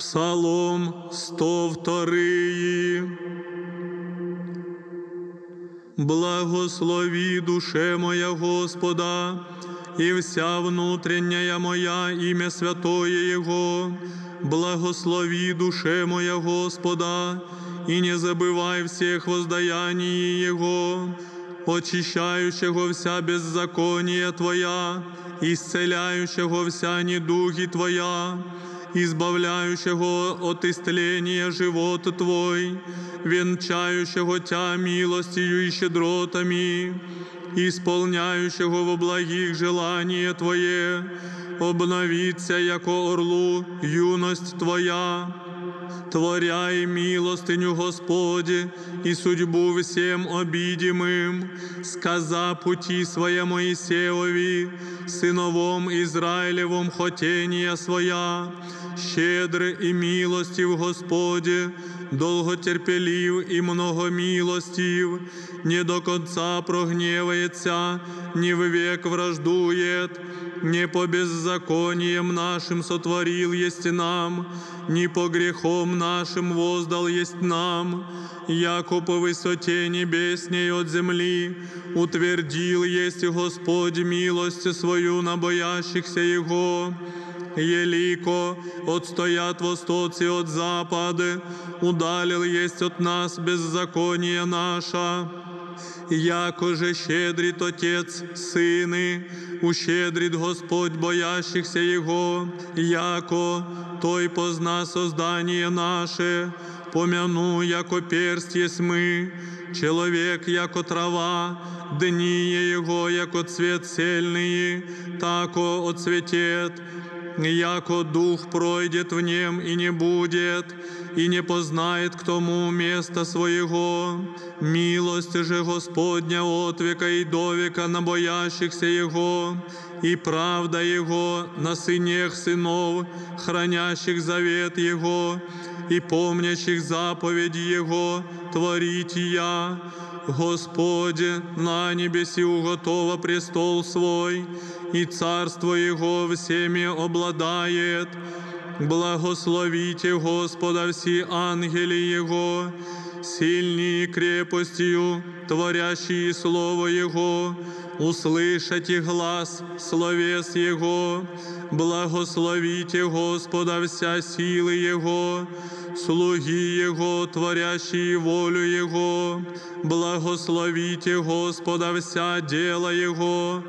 Псалом 102. Благослови душе моя Господа, и вся внутренняя моя имя святое Его. Благослови душе моя Господа, и не забывай всех воздаяний Его, очищающего вся беззаконие Твоя, исцеляющего вся недуги Твоя, избавляющего от истления живот Твой, венчающего Тя милостью и щедротами, исполняющего во благих желание Твое, обновиться, яко орлу, юность Твоя, творяй милостыню Господи и судьбу всем обидимым, сказа пути своя Моисеови, сыновом Израилевом хотения своя, щедрый и милостив Господи, долготерпелив и многомилостив, не до конца прогневается, не в век враждует, не по беззакониям нашим сотворил есть нам, не по грехом нашим воздал есть нам, яко по высоте небесней от земли утвердил есть Господь милость свою на боящихся Его. Елико отстоят востоці от запады, удалил есть от нас беззаконие наша. Яко же щедрит Отец Сини, ущедрит Господь боящихся Его, яко Той позна создание наше, помяну, яко перст есть мы, человек, яко трава, дни Его, яко цвет сельный, тако отцветет, яко дух пройдет в нем и не будет, и не познает к тому места своего. Милость же Господня от века и до века на боящихся Его, и правда Его на сынех сынов, хранящих завет Его, и помнящих заповеди Его, творить я. Господи, на небеси уготова престол свой, и царство Его всеми обладает. Благословите Господа всі ангели Его, сильні крепостью, творящие Слово Его, услышите глаз словес Его, благословите Господа вся силы Его, слуги Его, творящие волю Его, благословите Господа вся дело Его,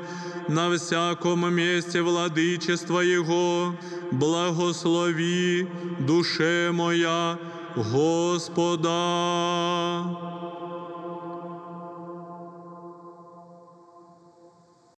на всяком месте владычества Его, благослови душе моя Господа.